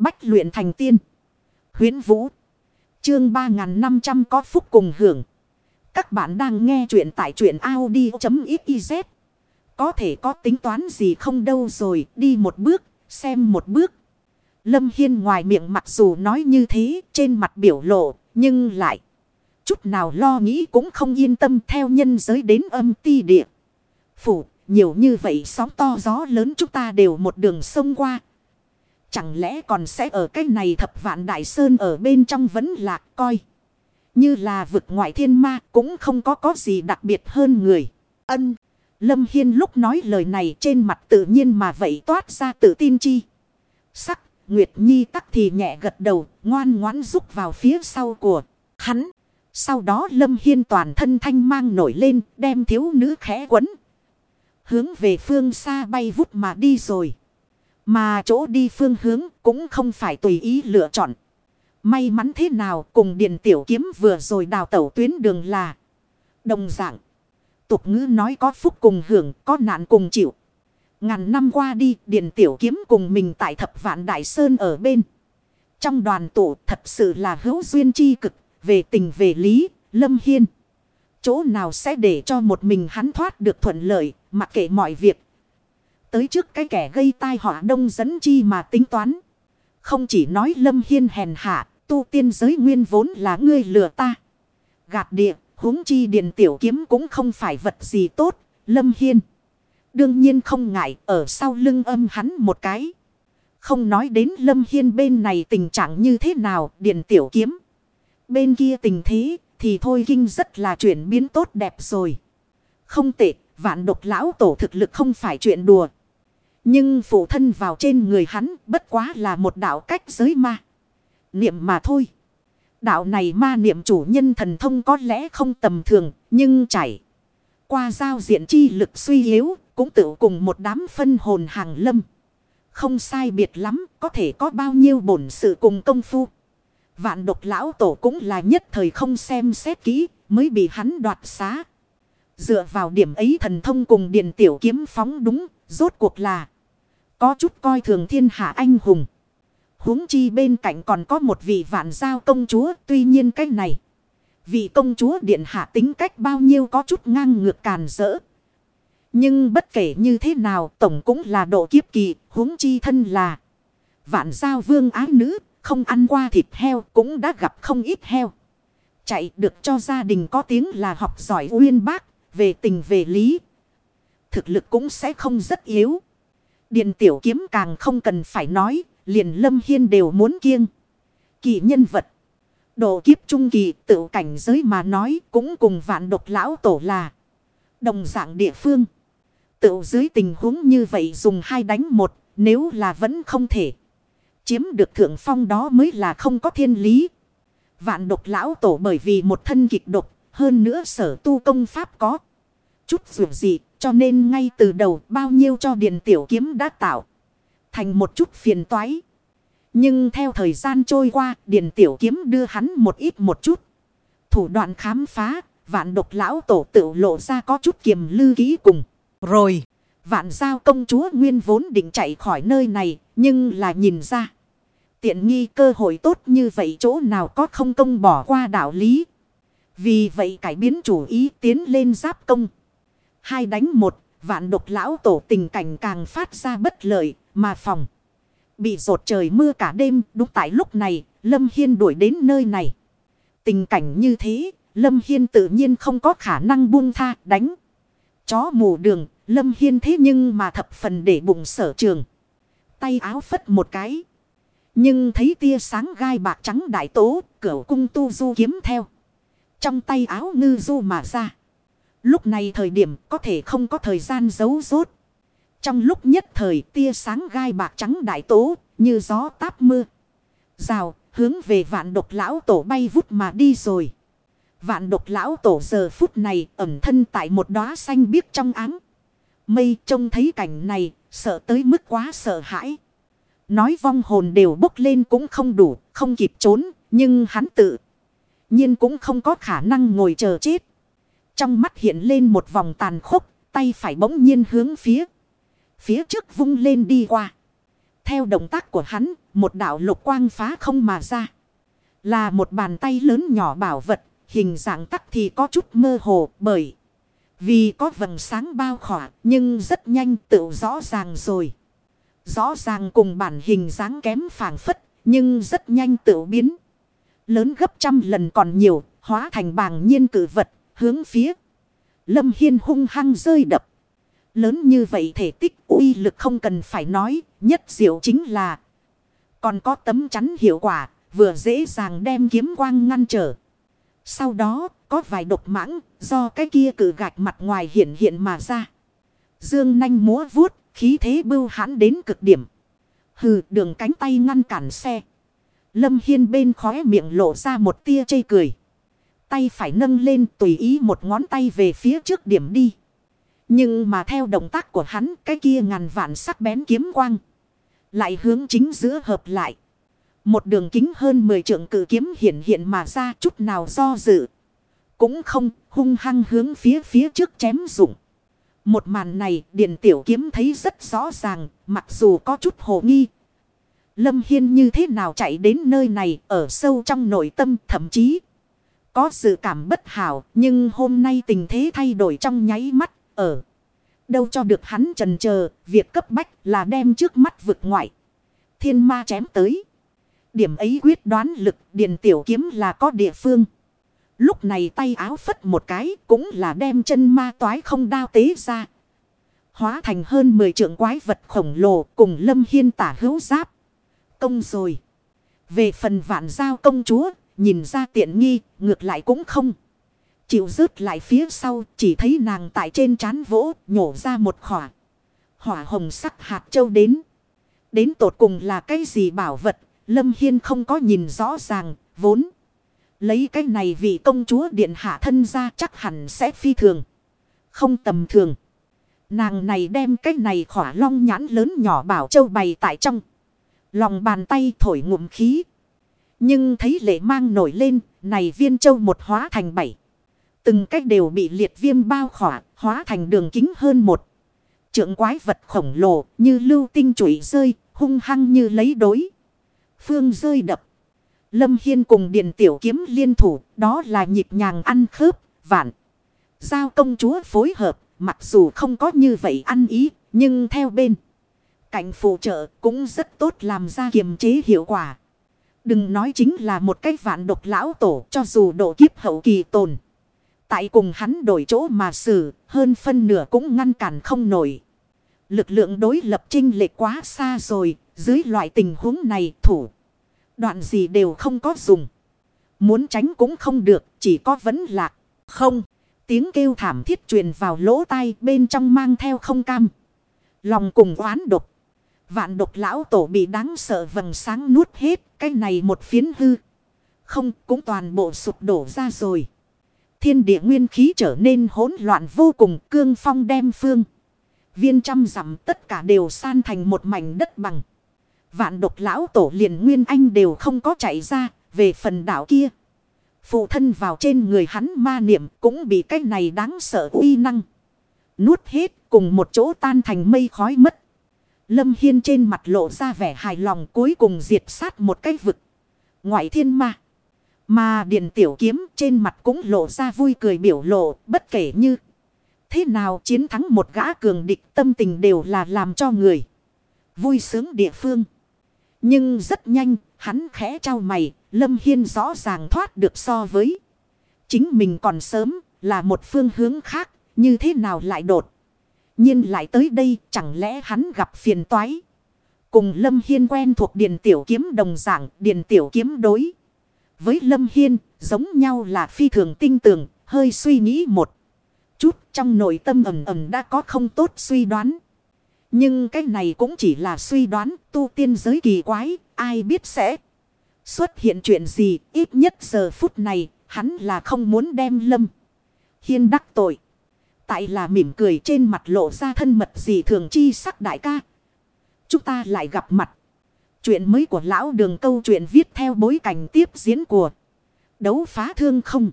Bách luyện thành tiên. huyễn Vũ. Chương 3500 có phúc cùng hưởng. Các bạn đang nghe truyện tại truyện Audi.xyz. Có thể có tính toán gì không đâu rồi. Đi một bước, xem một bước. Lâm Hiên ngoài miệng mặc dù nói như thế trên mặt biểu lộ. Nhưng lại. Chút nào lo nghĩ cũng không yên tâm theo nhân giới đến âm ti địa. Phủ, nhiều như vậy sóng to gió lớn chúng ta đều một đường sông qua. Chẳng lẽ còn sẽ ở cái này thập vạn đại sơn ở bên trong vẫn lạc coi. Như là vực ngoại thiên ma cũng không có có gì đặc biệt hơn người. Ân. Lâm Hiên lúc nói lời này trên mặt tự nhiên mà vậy toát ra tự tin chi. Sắc, Nguyệt Nhi tắc thì nhẹ gật đầu, ngoan ngoãn rúc vào phía sau của hắn. Sau đó Lâm Hiên toàn thân thanh mang nổi lên, đem thiếu nữ khẽ quấn. Hướng về phương xa bay vút mà đi rồi. Mà chỗ đi phương hướng cũng không phải tùy ý lựa chọn. May mắn thế nào cùng Điền Tiểu Kiếm vừa rồi đào tẩu tuyến đường là đồng dạng. Tục ngữ nói có phúc cùng hưởng, có nạn cùng chịu. Ngàn năm qua đi, Điền Tiểu Kiếm cùng mình tại thập vạn Đại Sơn ở bên. Trong đoàn tụ thật sự là hữu duyên chi cực, về tình về lý, Lâm Hiên. Chỗ nào sẽ để cho một mình hắn thoát được thuận lợi, mặc kệ mọi việc. Tới trước cái kẻ gây tai họa đông dẫn chi mà tính toán. Không chỉ nói Lâm Hiên hèn hạ, tu tiên giới nguyên vốn là ngươi lừa ta. Gạt địa, huống chi điện tiểu kiếm cũng không phải vật gì tốt, Lâm Hiên. Đương nhiên không ngại, ở sau lưng âm hắn một cái. Không nói đến Lâm Hiên bên này tình trạng như thế nào, điện tiểu kiếm. Bên kia tình thế, thì thôi kinh rất là chuyển biến tốt đẹp rồi. Không tệ, vạn độc lão tổ thực lực không phải chuyện đùa. Nhưng phụ thân vào trên người hắn bất quá là một đạo cách giới ma. Niệm mà thôi. Đạo này ma niệm chủ nhân thần thông có lẽ không tầm thường, nhưng chảy. Qua giao diện chi lực suy yếu, cũng tự cùng một đám phân hồn hàng lâm. Không sai biệt lắm, có thể có bao nhiêu bổn sự cùng công phu. Vạn độc lão tổ cũng là nhất thời không xem xét kỹ, mới bị hắn đoạt xá. Dựa vào điểm ấy thần thông cùng điện tiểu kiếm phóng đúng, rốt cuộc là có chút coi thường thiên hạ anh hùng. huống chi bên cạnh còn có một vị vạn giao công chúa, tuy nhiên cái này. Vị công chúa điện hạ tính cách bao nhiêu có chút ngang ngược càn rỡ. Nhưng bất kể như thế nào tổng cũng là độ kiếp kỳ, huống chi thân là vạn giao vương ái nữ, không ăn qua thịt heo cũng đã gặp không ít heo. Chạy được cho gia đình có tiếng là học giỏi uyên bác, về tình về lý. Thực lực cũng sẽ không rất yếu điền tiểu kiếm càng không cần phải nói, liền lâm hiên đều muốn kiêng. Kỳ nhân vật. Độ kiếp trung kỳ tự cảnh giới mà nói cũng cùng vạn độc lão tổ là. Đồng dạng địa phương. Tự dưới tình huống như vậy dùng hai đánh một nếu là vẫn không thể. Chiếm được thượng phong đó mới là không có thiên lý. Vạn độc lão tổ bởi vì một thân kịch độc hơn nữa sở tu công pháp có. Chút dù gì cho nên ngay từ đầu bao nhiêu cho điện tiểu kiếm đã tạo. Thành một chút phiền toái. Nhưng theo thời gian trôi qua điện tiểu kiếm đưa hắn một ít một chút. Thủ đoạn khám phá. Vạn độc lão tổ tự lộ ra có chút kiềm lư ký cùng. Rồi. Vạn giao công chúa nguyên vốn định chạy khỏi nơi này. Nhưng là nhìn ra. Tiện nghi cơ hội tốt như vậy chỗ nào có không công bỏ qua đạo lý. Vì vậy cải biến chủ ý tiến lên giáp công. Hai đánh một, vạn độc lão tổ tình cảnh càng phát ra bất lợi, mà phòng. Bị rột trời mưa cả đêm, đúng tại lúc này, Lâm Hiên đuổi đến nơi này. Tình cảnh như thế, Lâm Hiên tự nhiên không có khả năng buông tha, đánh. Chó mù đường, Lâm Hiên thế nhưng mà thập phần để bụng sở trường. Tay áo phất một cái. Nhưng thấy tia sáng gai bạc trắng đại tố, cửa cung tu du kiếm theo. Trong tay áo ngư du mà ra. Lúc này thời điểm có thể không có thời gian giấu rốt. Trong lúc nhất thời tia sáng gai bạc trắng đại tố như gió táp mưa. Rào hướng về vạn độc lão tổ bay vút mà đi rồi. Vạn độc lão tổ giờ phút này ẩm thân tại một đóa xanh biếc trong áng. Mây trông thấy cảnh này sợ tới mức quá sợ hãi. Nói vong hồn đều bốc lên cũng không đủ, không kịp trốn, nhưng hắn tự nhiên cũng không có khả năng ngồi chờ chết. Trong mắt hiện lên một vòng tàn khốc, tay phải bỗng nhiên hướng phía. Phía trước vung lên đi qua. Theo động tác của hắn, một đạo lục quang phá không mà ra. Là một bàn tay lớn nhỏ bảo vật, hình dạng tắc thì có chút mơ hồ bởi. Vì có vầng sáng bao khỏa nhưng rất nhanh tự rõ ràng rồi. Rõ ràng cùng bản hình dáng kém phản phất nhưng rất nhanh tự biến. Lớn gấp trăm lần còn nhiều hóa thành bàng nhiên cử vật hướng phía. Lâm Hiên hung hăng rơi đập. Lớn như vậy thể tích uy lực không cần phải nói, nhất diệu chính là còn có tấm chắn hiệu quả, vừa dễ dàng đem kiếm quang ngăn trở. Sau đó, có vài độc mãng do cái kia cử gạch mặt ngoài hiện hiện mà ra. Dương nanh múa vuốt, khí thế bưu hãn đến cực điểm. Hừ, đường cánh tay ngăn cản xe. Lâm Hiên bên khóe miệng lộ ra một tia chây cười. Tay phải nâng lên tùy ý một ngón tay về phía trước điểm đi. Nhưng mà theo động tác của hắn, cái kia ngàn vạn sắc bén kiếm quang. Lại hướng chính giữa hợp lại. Một đường kính hơn 10 trượng cử kiếm hiện hiện mà ra, chút nào do dự. Cũng không, hung hăng hướng phía phía trước chém dụng. Một màn này, Điền Tiểu Kiếm thấy rất rõ ràng, mặc dù có chút hồ nghi. Lâm Hiên như thế nào chạy đến nơi này, ở sâu trong nội tâm, thậm chí. Có sự cảm bất hảo nhưng hôm nay tình thế thay đổi trong nháy mắt ở. Đâu cho được hắn trần chờ việc cấp bách là đem trước mắt vực ngoại. Thiên ma chém tới. Điểm ấy quyết đoán lực điền tiểu kiếm là có địa phương. Lúc này tay áo phất một cái cũng là đem chân ma toái không đao tế ra. Hóa thành hơn 10 trượng quái vật khổng lồ cùng lâm hiên tả hữu giáp. Công rồi. Về phần vạn giao công chúa, nhìn ra tiện nghi, ngược lại cũng không. Chịu rớt lại phía sau, chỉ thấy nàng tại trên trán vỗ, nhổ ra một khỏa. Hỏa hồng sắc hạt châu đến. Đến tột cùng là cái gì bảo vật, Lâm Hiên không có nhìn rõ ràng, vốn. Lấy cái này vì công chúa điện hạ thân ra chắc hẳn sẽ phi thường. Không tầm thường. Nàng này đem cái này khỏa long nhãn lớn nhỏ bảo châu bày tại trong. Lòng bàn tay thổi ngụm khí. Nhưng thấy lệ mang nổi lên, này viên châu một hóa thành bảy. Từng cách đều bị liệt viêm bao khỏa, hóa thành đường kính hơn một. Trượng quái vật khổng lồ như lưu tinh chuỗi rơi, hung hăng như lấy đối. Phương rơi đập. Lâm Hiên cùng Điện Tiểu Kiếm liên thủ, đó là nhịp nhàng ăn khớp, vạn. Giao công chúa phối hợp, mặc dù không có như vậy ăn ý, nhưng theo bên. Cạnh phụ trợ cũng rất tốt làm ra kiềm chế hiệu quả. Đừng nói chính là một cái vạn độc lão tổ cho dù độ kiếp hậu kỳ tồn. Tại cùng hắn đổi chỗ mà xử, hơn phân nửa cũng ngăn cản không nổi. Lực lượng đối lập trinh lệ quá xa rồi, dưới loại tình huống này thủ. Đoạn gì đều không có dùng. Muốn tránh cũng không được, chỉ có vấn lạc. Không, tiếng kêu thảm thiết truyền vào lỗ tai bên trong mang theo không cam. Lòng cùng oán độc. Vạn độc lão tổ bị đáng sợ vầng sáng nuốt hết, cái này một phiến hư. Không, cũng toàn bộ sụp đổ ra rồi. Thiên địa nguyên khí trở nên hỗn loạn vô cùng, cương phong đem phương. Viên trăm dặm tất cả đều san thành một mảnh đất bằng. Vạn độc lão tổ liền nguyên anh đều không có chạy ra, về phần đảo kia. Phụ thân vào trên người hắn ma niệm cũng bị cái này đáng sợ uy năng. Nuốt hết cùng một chỗ tan thành mây khói mất. Lâm Hiên trên mặt lộ ra vẻ hài lòng cuối cùng diệt sát một cái vực. Ngoại thiên ma. Mà điện tiểu kiếm trên mặt cũng lộ ra vui cười biểu lộ, bất kể như. Thế nào chiến thắng một gã cường địch tâm tình đều là làm cho người. Vui sướng địa phương. Nhưng rất nhanh, hắn khẽ trao mày. Lâm Hiên rõ ràng thoát được so với. Chính mình còn sớm, là một phương hướng khác. Như thế nào lại đột nhiên lại tới đây, chẳng lẽ hắn gặp phiền toái. Cùng Lâm Hiên quen thuộc Điền Tiểu Kiếm đồng dạng Điền Tiểu Kiếm đối. Với Lâm Hiên, giống nhau là phi thường tinh tường, hơi suy nghĩ một chút, trong nội tâm ẩm ẩm đã có không tốt suy đoán. Nhưng cái này cũng chỉ là suy đoán, tu tiên giới kỳ quái, ai biết sẽ xuất hiện chuyện gì, ít nhất giờ phút này, hắn là không muốn đem Lâm Hiên đắc tội. Tại là mỉm cười trên mặt lộ ra thân mật gì thường chi sắc đại ca. Chúng ta lại gặp mặt. Chuyện mới của lão đường câu chuyện viết theo bối cảnh tiếp diễn của đấu phá thương không.